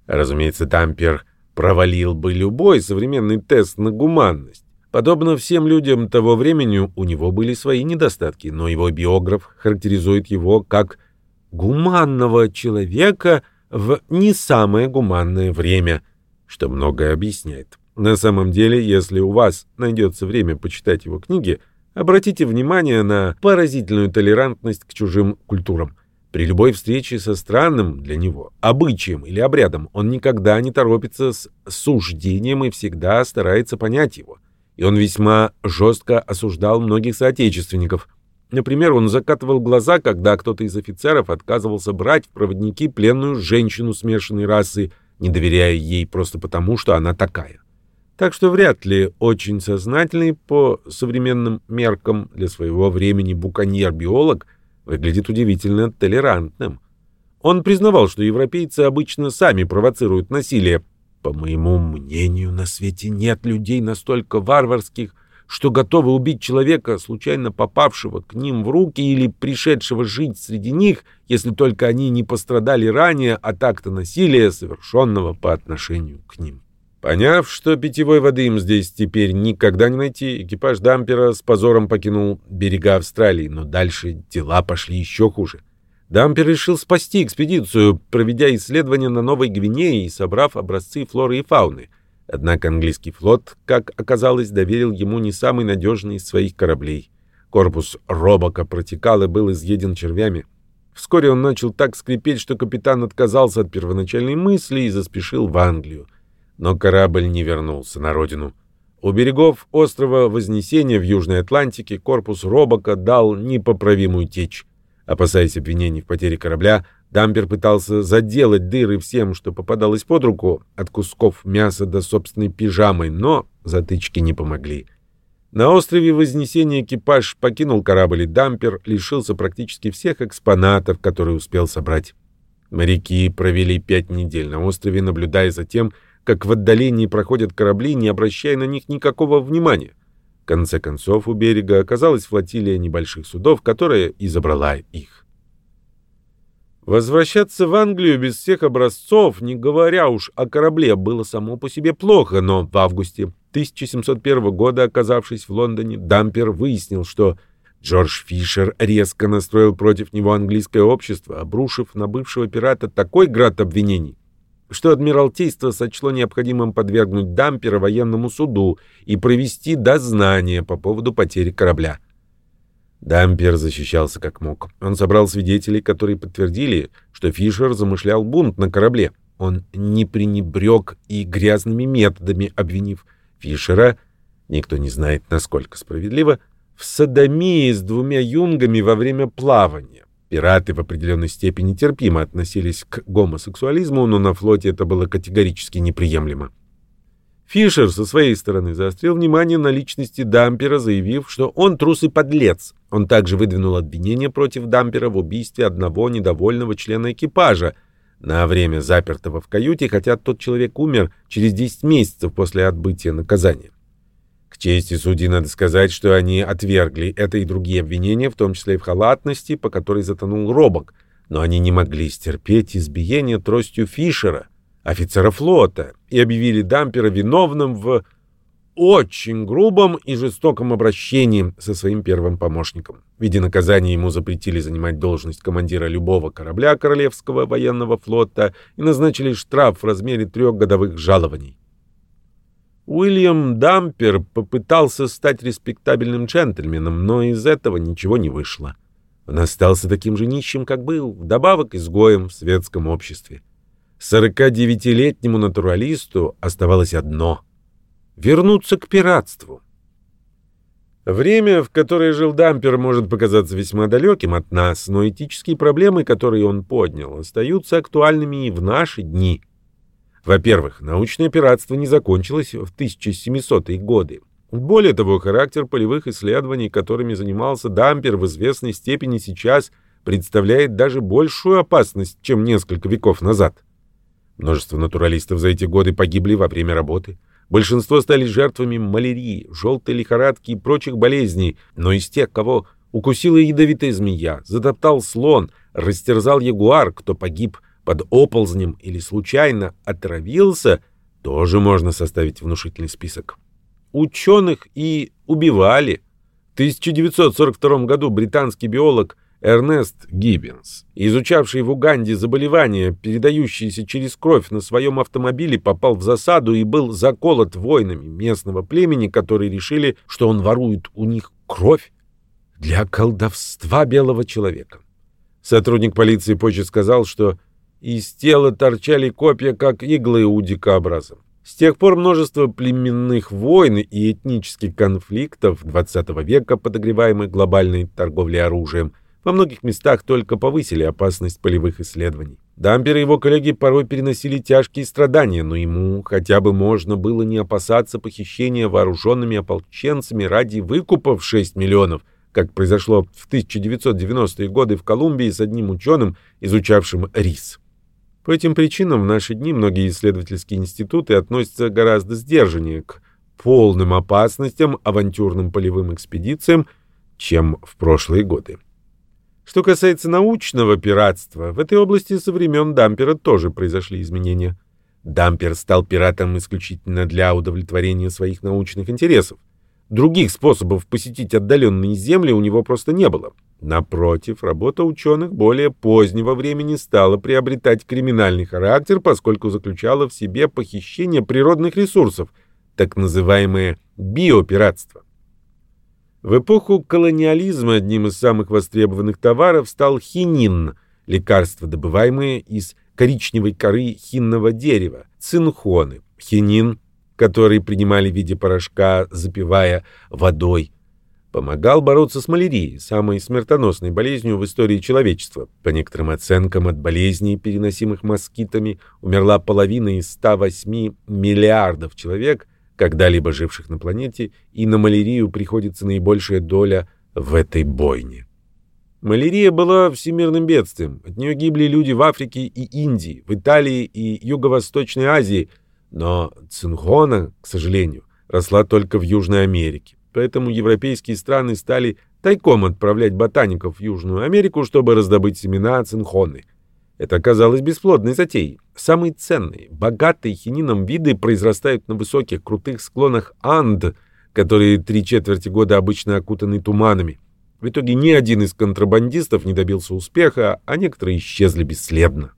Разумеется, дампер провалил бы любой современный тест на гуманность. Подобно всем людям того времени, у него были свои недостатки, но его биограф характеризует его как «гуманного человека», в не самое гуманное время, что многое объясняет. На самом деле, если у вас найдется время почитать его книги, обратите внимание на поразительную толерантность к чужим культурам. При любой встрече со странным для него обычаем или обрядом он никогда не торопится с суждением и всегда старается понять его. И он весьма жестко осуждал многих соотечественников – Например, он закатывал глаза, когда кто-то из офицеров отказывался брать в проводники пленную женщину смешанной расы, не доверяя ей просто потому, что она такая. Так что вряд ли очень сознательный по современным меркам для своего времени буконьер-биолог выглядит удивительно толерантным. Он признавал, что европейцы обычно сами провоцируют насилие. По моему мнению, на свете нет людей настолько варварских, что готовы убить человека, случайно попавшего к ним в руки или пришедшего жить среди них, если только они не пострадали ранее от акта насилия, совершенного по отношению к ним. Поняв, что питьевой воды им здесь теперь никогда не найти, экипаж дампера с позором покинул берега Австралии, но дальше дела пошли еще хуже. Дампер решил спасти экспедицию, проведя исследования на Новой Гвинее и собрав образцы флоры и фауны. Однако английский флот, как оказалось, доверил ему не самый надежный из своих кораблей. Корпус робока протекал и был изъеден червями. Вскоре он начал так скрипеть, что капитан отказался от первоначальной мысли и заспешил в Англию. Но корабль не вернулся на родину. У берегов острова Вознесения в Южной Атлантике корпус Робока дал непоправимую течь. Опасаясь обвинений в потере корабля, дампер пытался заделать дыры всем, что попадалось под руку, от кусков мяса до собственной пижамы, но затычки не помогли. На острове Вознесения экипаж покинул корабль, и дампер лишился практически всех экспонатов, которые успел собрать. Моряки провели пять недель на острове, наблюдая за тем, как в отдалении проходят корабли, не обращая на них никакого внимания. В конце концов, у берега оказалась флотилия небольших судов, которая и забрала их. Возвращаться в Англию без всех образцов, не говоря уж о корабле, было само по себе плохо, но в августе 1701 года, оказавшись в Лондоне, Дампер выяснил, что Джордж Фишер резко настроил против него английское общество, обрушив на бывшего пирата такой град обвинений, что Адмиралтейство сочло необходимым подвергнуть дампера военному суду и провести дознание по поводу потери корабля. Дампер защищался как мог. Он собрал свидетелей, которые подтвердили, что Фишер замышлял бунт на корабле. Он не пренебрег и грязными методами, обвинив Фишера, никто не знает, насколько справедливо, в садомии с двумя юнгами во время плавания. Пираты в определенной степени терпимо относились к гомосексуализму, но на флоте это было категорически неприемлемо. Фишер со своей стороны заострил внимание на личности Дампера, заявив, что он трус и подлец. Он также выдвинул обвинение против Дампера в убийстве одного недовольного члена экипажа, на время запертого в каюте, хотя тот человек умер через 10 месяцев после отбытия наказания. Чести судей надо сказать, что они отвергли это и другие обвинения, в том числе и в халатности, по которой затонул Робок, но они не могли стерпеть избиение тростью Фишера, офицера флота, и объявили Дампера виновным в очень грубом и жестоком обращении со своим первым помощником. В виде наказания ему запретили занимать должность командира любого корабля Королевского военного флота и назначили штраф в размере трех годовых жалований. Уильям Дампер попытался стать респектабельным джентльменом, но из этого ничего не вышло. Он остался таким же нищим, как был, вдобавок изгоем в светском обществе. 49-летнему натуралисту оставалось одно — вернуться к пиратству. Время, в которое жил Дампер, может показаться весьма далеким от нас, но этические проблемы, которые он поднял, остаются актуальными и в наши дни — во-первых, научное пиратство не закончилось в 1700-е годы. Более того, характер полевых исследований, которыми занимался Дампер в известной степени сейчас, представляет даже большую опасность, чем несколько веков назад. Множество натуралистов за эти годы погибли во время работы. Большинство стали жертвами малярии, желтой лихорадки и прочих болезней, но из тех, кого укусила ядовитая змея, затоптал слон, растерзал ягуар, кто погиб – под оползнем или случайно отравился, тоже можно составить внушительный список. Ученых и убивали. В 1942 году британский биолог Эрнест Гиббинс, изучавший в Уганде заболевания, передающиеся через кровь на своем автомобиле, попал в засаду и был заколот воинами местного племени, которые решили, что он ворует у них кровь для колдовства белого человека. Сотрудник полиции позже сказал, что из тела торчали копья, как иглы у дикобраза. С тех пор множество племенных войн и этнических конфликтов XX века, подогреваемых глобальной торговлей оружием, во многих местах только повысили опасность полевых исследований. Дампер и его коллеги порой переносили тяжкие страдания, но ему хотя бы можно было не опасаться похищения вооруженными ополченцами ради выкупа в 6 миллионов, как произошло в 1990-е годы в Колумбии с одним ученым, изучавшим рис. По этим причинам в наши дни многие исследовательские институты относятся гораздо сдержаннее к полным опасностям, авантюрным полевым экспедициям, чем в прошлые годы. Что касается научного пиратства, в этой области со времен Дампера тоже произошли изменения. Дампер стал пиратом исключительно для удовлетворения своих научных интересов. Других способов посетить отдаленные земли у него просто не было. Напротив, работа ученых более позднего времени стала приобретать криминальный характер, поскольку заключала в себе похищение природных ресурсов, так называемое биопиратство. В эпоху колониализма одним из самых востребованных товаров стал хинин – лекарства, добываемые из коричневой коры хинного дерева, цинхоны, хинин, который принимали в виде порошка, запивая водой, помогал бороться с малярией, самой смертоносной болезнью в истории человечества. По некоторым оценкам, от болезней, переносимых москитами, умерла половина из 108 миллиардов человек, когда-либо живших на планете, и на малярию приходится наибольшая доля в этой бойне. Малярия была всемирным бедствием. От нее гибли люди в Африке и Индии, в Италии и Юго-Восточной Азии. Но цингона, к сожалению, росла только в Южной Америке. Поэтому европейские страны стали тайком отправлять ботаников в Южную Америку, чтобы раздобыть семена цинхоны. Это оказалось бесплодной затеей. Самые ценные, богатые хинином виды произрастают на высоких, крутых склонах Анд, которые три четверти года обычно окутаны туманами. В итоге ни один из контрабандистов не добился успеха, а некоторые исчезли бесследно.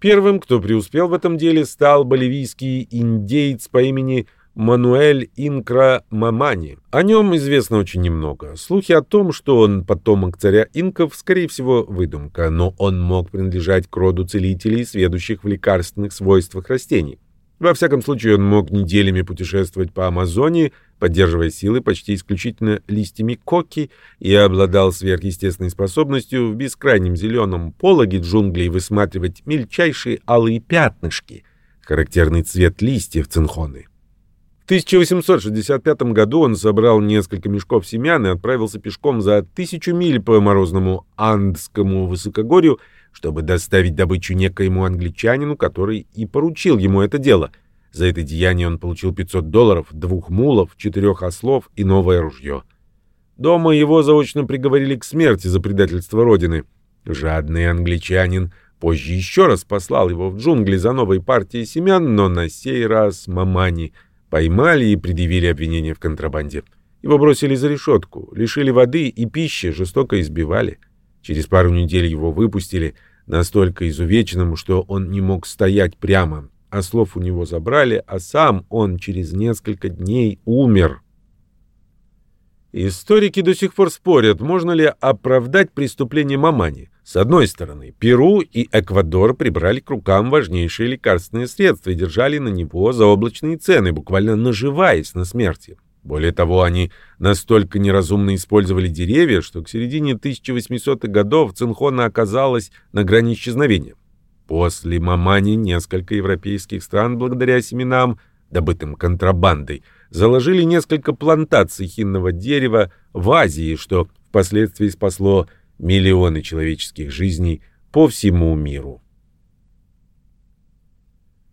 Первым, кто преуспел в этом деле, стал боливийский индейец по имени Мануэль Инкра Мамани. О нем известно очень немного. Слухи о том, что он потомок царя инков, скорее всего, выдумка, но он мог принадлежать к роду целителей, сведущих в лекарственных свойствах растений. Во всяком случае, он мог неделями путешествовать по Амазонии, поддерживая силы почти исключительно листьями коки, и обладал сверхъестественной способностью в бескрайнем зеленом пологе джунглей высматривать мельчайшие алые пятнышки, характерный цвет листьев цинхоны. В 1865 году он собрал несколько мешков семян и отправился пешком за тысячу миль по морозному андскому высокогорью, чтобы доставить добычу некоему англичанину, который и поручил ему это дело. За это деяние он получил 500 долларов, двух мулов, четырех ослов и новое ружье. Дома его заочно приговорили к смерти за предательство родины. Жадный англичанин позже еще раз послал его в джунгли за новой партией семян, но на сей раз мамани поймали и предъявили обвинение в контрабанде. Его бросили за решетку, лишили воды и пищи, жестоко избивали. Через пару недель его выпустили, настолько изувеченным, что он не мог стоять прямо. А слов у него забрали, а сам он через несколько дней умер. Историки до сих пор спорят, можно ли оправдать преступление Мамани. С одной стороны, Перу и Эквадор прибрали к рукам важнейшие лекарственные средства и держали на него заоблачные цены, буквально наживаясь на смерти. Более того, они настолько неразумно использовали деревья, что к середине 1800-х годов Цинхона оказалась на грани исчезновения. После Мамани несколько европейских стран, благодаря семенам, добытым контрабандой, заложили несколько плантаций хинного дерева в Азии, что впоследствии спасло миллионы человеческих жизней по всему миру.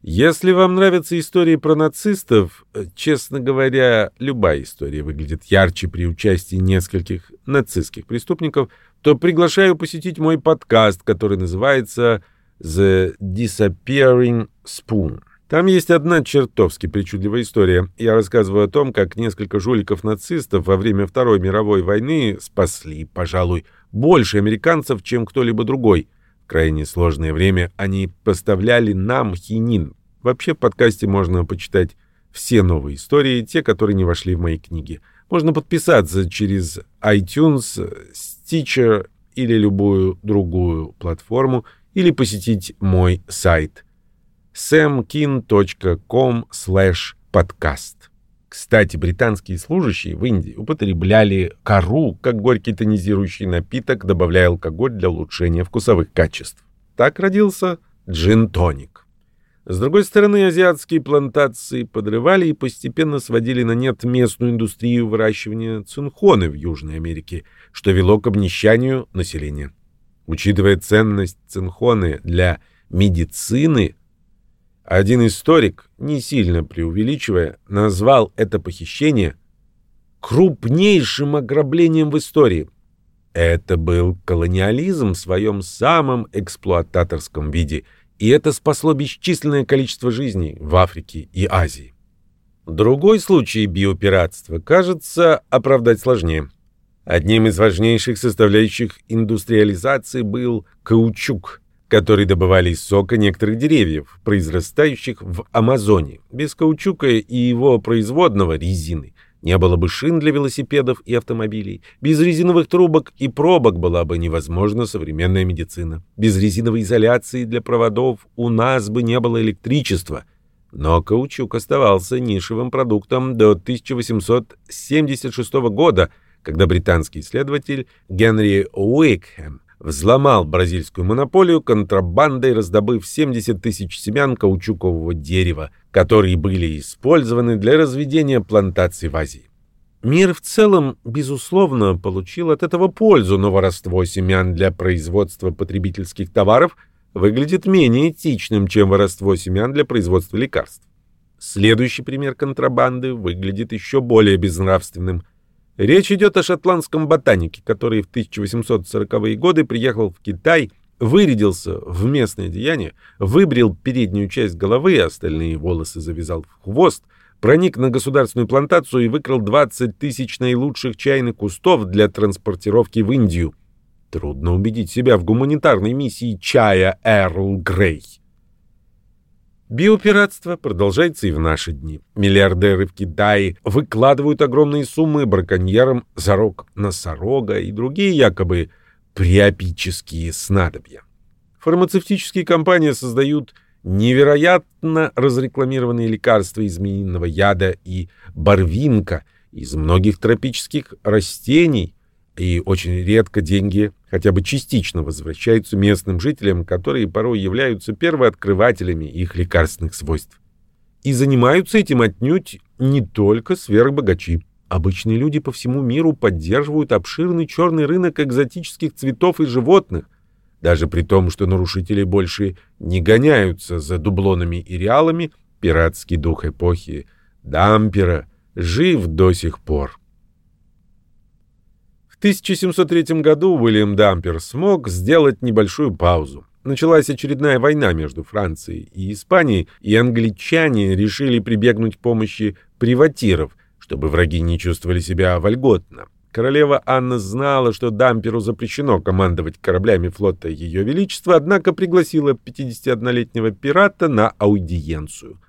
Если вам нравятся истории про нацистов, э, честно говоря, любая история выглядит ярче при участии нескольких нацистских преступников, то приглашаю посетить мой подкаст, который называется «The Disappearing Spoon». Там есть одна чертовски причудливая история. Я рассказываю о том, как несколько жуликов-нацистов во время Второй мировой войны спасли, пожалуй, больше американцев, чем кто-либо другой. В крайне сложное время они поставляли нам хинин, Вообще в подкасте можно почитать все новые истории, те, которые не вошли в мои книги. Можно подписаться через iTunes, Stitcher или любую другую платформу, или посетить мой сайт samkin.com podcast. Кстати, британские служащие в Индии употребляли кору как горький тонизирующий напиток, добавляя алкоголь для улучшения вкусовых качеств. Так родился джин-тоник. С другой стороны, азиатские плантации подрывали и постепенно сводили на нет местную индустрию выращивания цинхоны в Южной Америке, что вело к обнищанию населения. Учитывая ценность цинхоны для медицины, один историк, не сильно преувеличивая, назвал это похищение крупнейшим ограблением в истории. Это был колониализм в своем самом эксплуататорском виде – и это спасло бесчисленное количество жизней в Африке и Азии. Другой случай биопиратства, кажется, оправдать сложнее. Одним из важнейших составляющих индустриализации был каучук, который добывали из сока некоторых деревьев, произрастающих в Амазоне. Без каучука и его производного резины не было бы шин для велосипедов и автомобилей. Без резиновых трубок и пробок была бы невозможна современная медицина. Без резиновой изоляции для проводов у нас бы не было электричества. Но каучук оставался нишевым продуктом до 1876 года, когда британский исследователь Генри Уикхэм взломал бразильскую монополию контрабандой, раздобыв 70 тысяч семян каучукового дерева, которые были использованы для разведения плантаций в Азии. Мир в целом, безусловно, получил от этого пользу, но воровство семян для производства потребительских товаров выглядит менее этичным, чем воровство семян для производства лекарств. Следующий пример контрабанды выглядит еще более безнравственным – Речь идет о шотландском ботанике, который в 1840-е годы приехал в Китай, вырядился в местное деяние, выбрил переднюю часть головы, остальные волосы завязал в хвост, проник на государственную плантацию и выкрал 20 тысяч наилучших чайных кустов для транспортировки в Индию. Трудно убедить себя в гуманитарной миссии чая Эрл Грей. Биопиратство продолжается и в наши дни. Миллиардеры в Китае выкладывают огромные суммы браконьерам за рог носорога и другие якобы приопические снадобья. Фармацевтические компании создают невероятно разрекламированные лекарства из змеиного яда и барвинка из многих тропических растений, и очень редко деньги хотя бы частично возвращаются местным жителям, которые порой являются первооткрывателями их лекарственных свойств. И занимаются этим отнюдь не только сверхбогачи. Обычные люди по всему миру поддерживают обширный черный рынок экзотических цветов и животных, даже при том, что нарушители больше не гоняются за дублонами и реалами, пиратский дух эпохи Дампера жив до сих пор. В 1703 году Уильям Дампер смог сделать небольшую паузу. Началась очередная война между Францией и Испанией, и англичане решили прибегнуть к помощи приватиров, чтобы враги не чувствовали себя вольготно. Королева Анна знала, что Дамперу запрещено командовать кораблями флота Ее Величества, однако пригласила 51-летнего пирата на аудиенцию.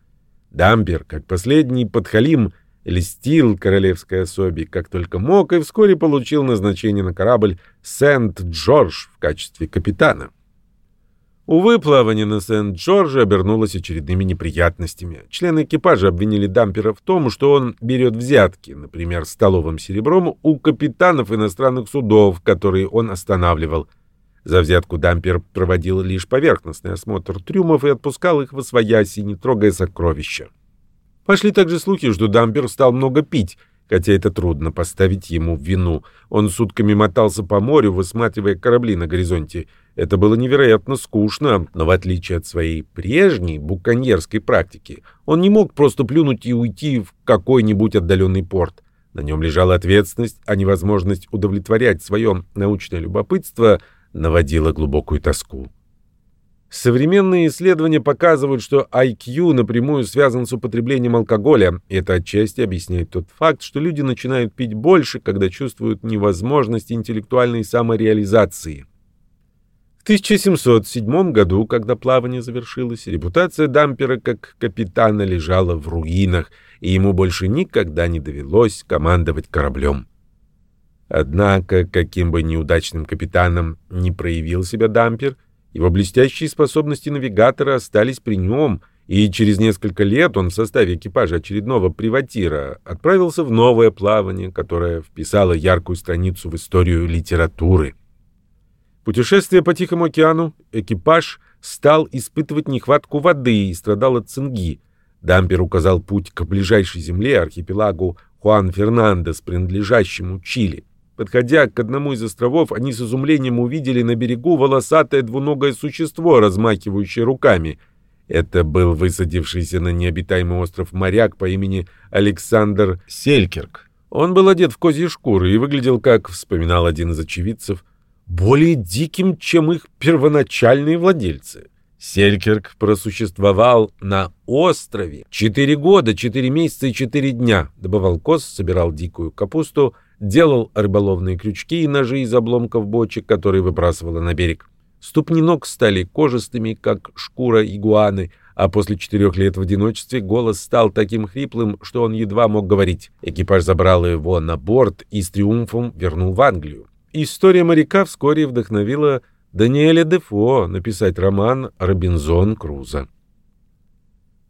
Дампер, как последний подхалим, льстил королевской особе как только мог и вскоре получил назначение на корабль «Сент-Джордж» в качестве капитана. Увы, плавание на Сент-Джордже обернулось очередными неприятностями. Члены экипажа обвинили Дампера в том, что он берет взятки, например, столовым серебром, у капитанов иностранных судов, которые он останавливал. За взятку Дампер проводил лишь поверхностный осмотр трюмов и отпускал их в освояси, не трогая сокровища. Пошли также слухи, что Дампер стал много пить, хотя это трудно поставить ему в вину. Он сутками мотался по морю, высматривая корабли на горизонте. Это было невероятно скучно, но в отличие от своей прежней буконьерской практики, он не мог просто плюнуть и уйти в какой-нибудь отдаленный порт. На нем лежала ответственность, а невозможность удовлетворять свое научное любопытство наводила глубокую тоску. Современные исследования показывают, что IQ напрямую связан с употреблением алкоголя. Это отчасти объясняет тот факт, что люди начинают пить больше, когда чувствуют невозможность интеллектуальной самореализации. В 1707 году, когда плавание завершилось, репутация Дампера как капитана лежала в руинах, и ему больше никогда не довелось командовать кораблем. Однако, каким бы неудачным капитаном не проявил себя Дампер, его блестящие способности навигатора остались при нем, и через несколько лет он в составе экипажа очередного приватира отправился в новое плавание, которое вписало яркую страницу в историю литературы. Путешествие по Тихому океану экипаж стал испытывать нехватку воды и страдал от цинги. Дампер указал путь к ближайшей земле, архипелагу Хуан Фернандес, принадлежащему Чили. Подходя к одному из островов, они с изумлением увидели на берегу волосатое двуногое существо, размахивающее руками. Это был высадившийся на необитаемый остров моряк по имени Александр Селькерк. Он был одет в козьи шкуры и выглядел, как вспоминал один из очевидцев, более диким, чем их первоначальные владельцы. Селькерк просуществовал на острове 4 года, 4 месяца и 4 дня. Добывал коз, собирал дикую капусту, делал рыболовные крючки и ножи из обломков бочек, которые выбрасывала на берег. Ступни ног стали кожистыми, как шкура игуаны, а после четырех лет в одиночестве голос стал таким хриплым, что он едва мог говорить. Экипаж забрал его на борт и с триумфом вернул в Англию. История моряка вскоре вдохновила Даниэля Дефо написать роман «Робинзон Крузо».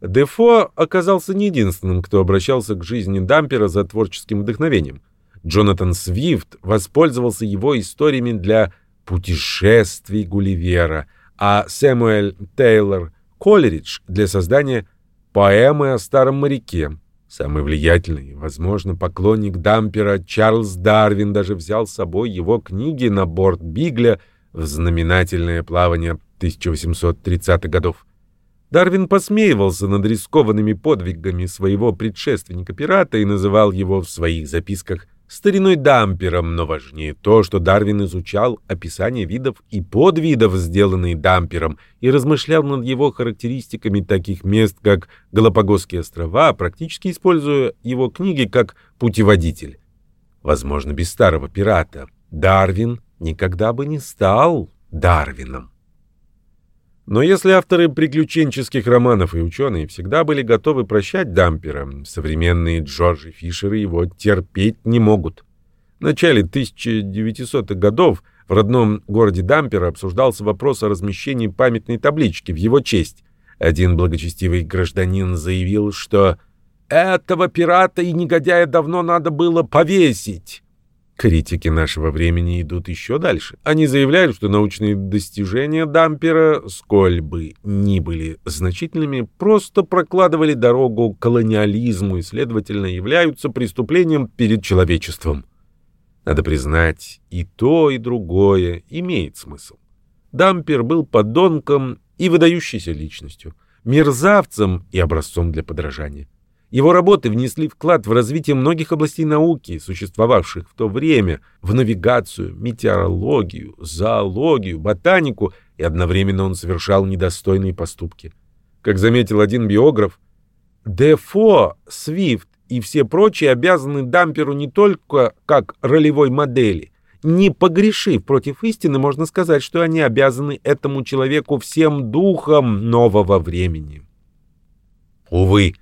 Дефо оказался не единственным, кто обращался к жизни Дампера за творческим вдохновением. Джонатан Свифт воспользовался его историями для путешествий Гулливера, а Сэмуэль Тейлор Колеридж для создания поэмы о старом моряке. Самый влиятельный, возможно, поклонник Дампера Чарльз Дарвин даже взял с собой его книги на борт Бигля – в знаменательное плавание 1830-х годов. Дарвин посмеивался над рискованными подвигами своего предшественника-пирата и называл его в своих записках стариной дампером, но важнее то, что Дарвин изучал описание видов и подвидов, сделанные дампером, и размышлял над его характеристиками таких мест, как Галапагосские острова, практически используя его книги как путеводитель. Возможно, без старого пирата. Дарвин никогда бы не стал Дарвином. Но если авторы приключенческих романов и ученые всегда были готовы прощать Дампера, современные Джорджи Фишеры его терпеть не могут. В начале 1900-х годов в родном городе Дампера обсуждался вопрос о размещении памятной таблички в его честь. Один благочестивый гражданин заявил, что «этого пирата и негодяя давно надо было повесить». Критики нашего времени идут еще дальше. Они заявляют, что научные достижения Дампера, сколь бы ни были значительными, просто прокладывали дорогу к колониализму и, следовательно, являются преступлением перед человечеством. Надо признать, и то, и другое имеет смысл. Дампер был подонком и выдающейся личностью, мерзавцем и образцом для подражания. Его работы внесли вклад в развитие многих областей науки, существовавших в то время, в навигацию, метеорологию, зоологию, ботанику, и одновременно он совершал недостойные поступки. Как заметил один биограф, Дефо, Свифт и все прочие обязаны Дамперу не только как ролевой модели. Не погрешив против истины, можно сказать, что они обязаны этому человеку всем духом нового времени. Увы,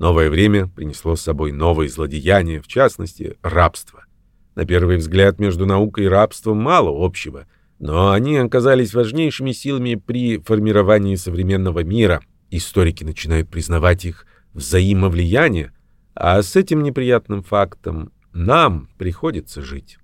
Новое время принесло с собой новые злодеяния, в частности, рабство. На первый взгляд между наукой и рабством мало общего, но они оказались важнейшими силами при формировании современного мира. Историки начинают признавать их взаимовлияние, а с этим неприятным фактом нам приходится жить.